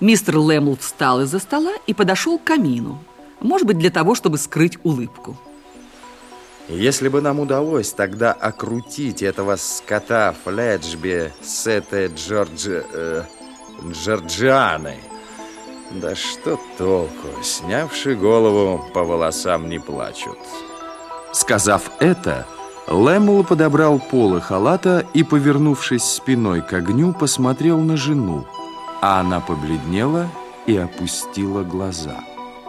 Мистер Лэмл встал из-за стола и подошел к камину. Может быть, для того, чтобы скрыть улыбку. Если бы нам удалось тогда окрутить этого скота Фледжби с этой Джордж... Э, Джорджианой, да что толку, снявши голову, по волосам не плачут. Сказав это, Лэмл подобрал полы халата и, повернувшись спиной к огню, посмотрел на жену, а она побледнела и опустила глаза.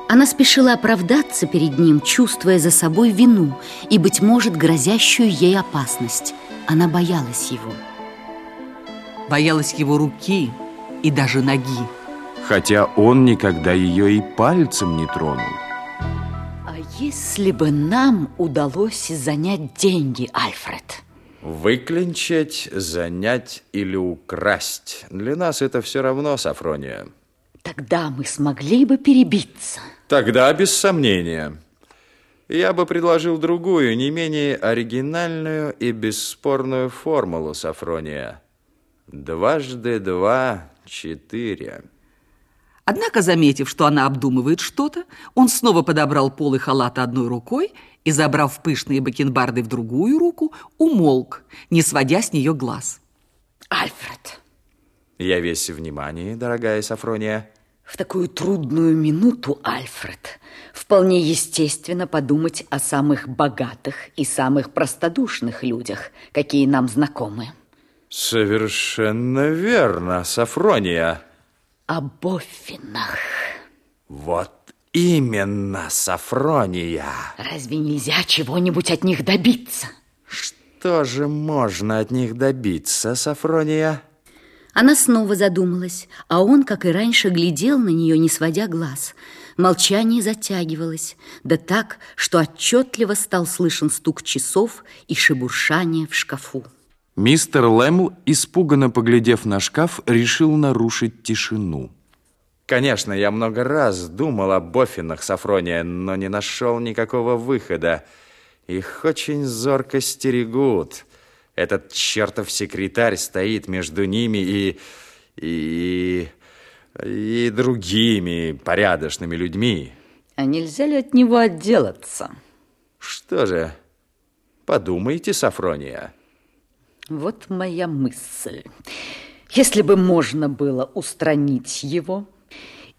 Она спешила оправдаться перед ним, чувствуя за собой вину и, быть может, грозящую ей опасность. Она боялась его. Боялась его руки и даже ноги. Хотя он никогда ее и пальцем не тронул. А если бы нам удалось занять деньги, Альфред? Выклинчать, занять или украсть. Для нас это все равно, Сафрония. Тогда мы смогли бы перебиться. Тогда без сомнения. Я бы предложил другую, не менее оригинальную и бесспорную формулу, Сафрония. Дважды два – четыре. Однако, заметив, что она обдумывает что-то, он снова подобрал полы халата одной рукой и, забрав пышные бакенбарды в другую руку, умолк, не сводя с нее глаз. Альфред. Я весь внимание, дорогая Сафрония. В такую трудную минуту, Альфред, вполне естественно подумать о самых богатых и самых простодушных людях, какие нам знакомы. Совершенно верно, Сафрония о Боффинах. Вот именно, Сафрония. Разве нельзя чего-нибудь от них добиться? Что же можно от них добиться, Сафрония? Она снова задумалась, а он, как и раньше, глядел на нее, не сводя глаз. Молчание затягивалось, да так, что отчетливо стал слышен стук часов и шебуршание в шкафу. Мистер Лэмл, испуганно поглядев на шкаф, решил нарушить тишину. Конечно, я много раз думал о Боффинах Сафрония, но не нашел никакого выхода. Их очень зорко стерегут. Этот чертов секретарь стоит между ними и... и... и другими порядочными людьми. А нельзя ли от него отделаться? Что же, подумайте, Сафрония. Вот моя мысль. Если бы можно было устранить его,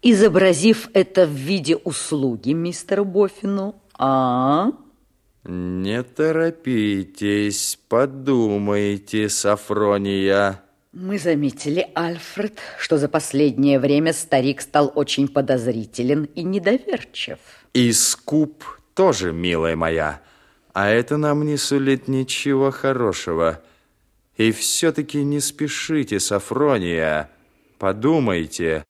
изобразив это в виде услуги мистеру Боффину, а? Не торопитесь, подумайте, Сафрония. Мы заметили, Альфред, что за последнее время старик стал очень подозрителен и недоверчив. И скуп тоже, милая моя. А это нам не сулит ничего хорошего. И все-таки не спешите, Сафрония. Подумайте,